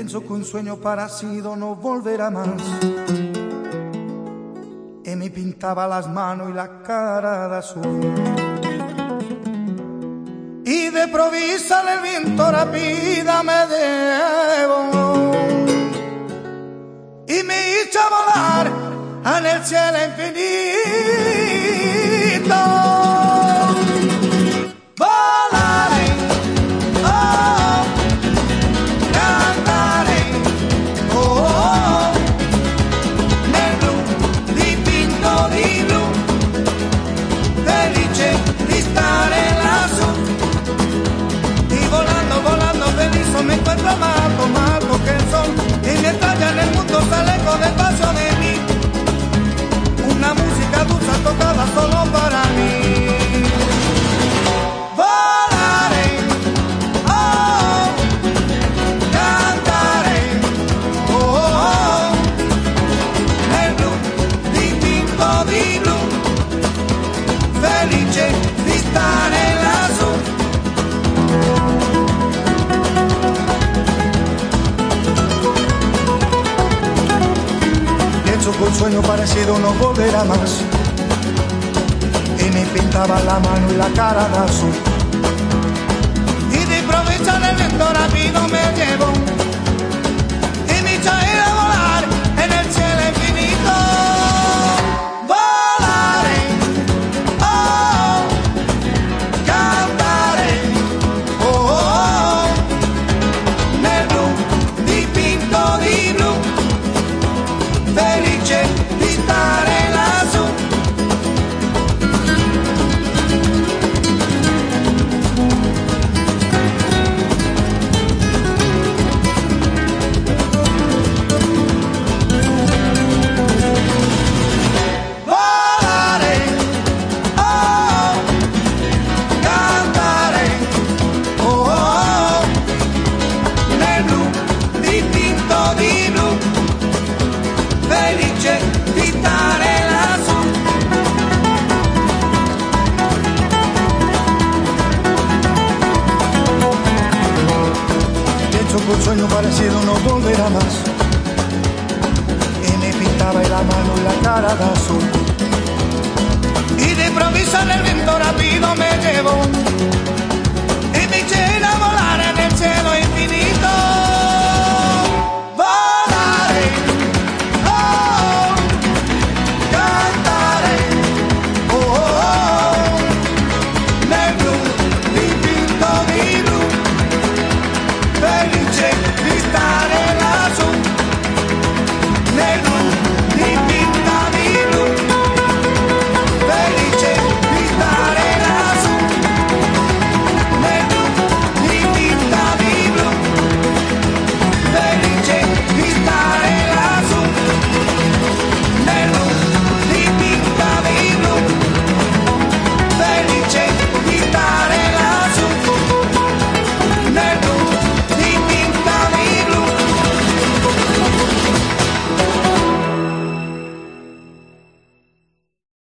Pienso que un sueño parecido no volverá más. Y me pintaba las manos y la cara de azul. Y de provisa el viento rápida me debo. Y me hizo volar en el cielo infinito. Sueño parecido no volverá más. Y me pintaba la mano y la cara de azul. Y de improviso el viento rápido me un sueño parecido no volverá más. Y me pintaba la mano y la cara de azul. Y de improviso en el viento rápido me llevó